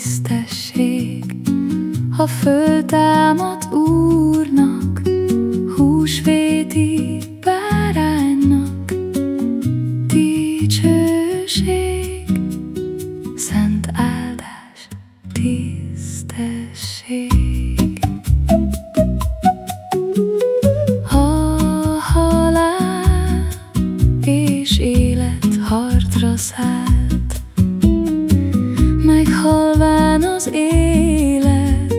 tisztesség, ha föltámad Úrnak, húsvéti báránynak. Dicsőség, szent áldás, tisztesség. Milyen az élet,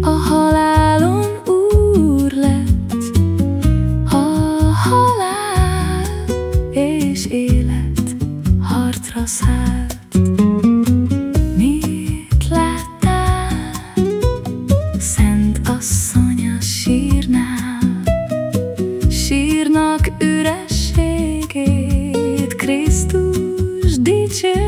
a halálom úr lett, a halál és élet harcra szállt. Mit láttál, szent asszony a sírnál, sírnak ürességét, Krisztus dicső.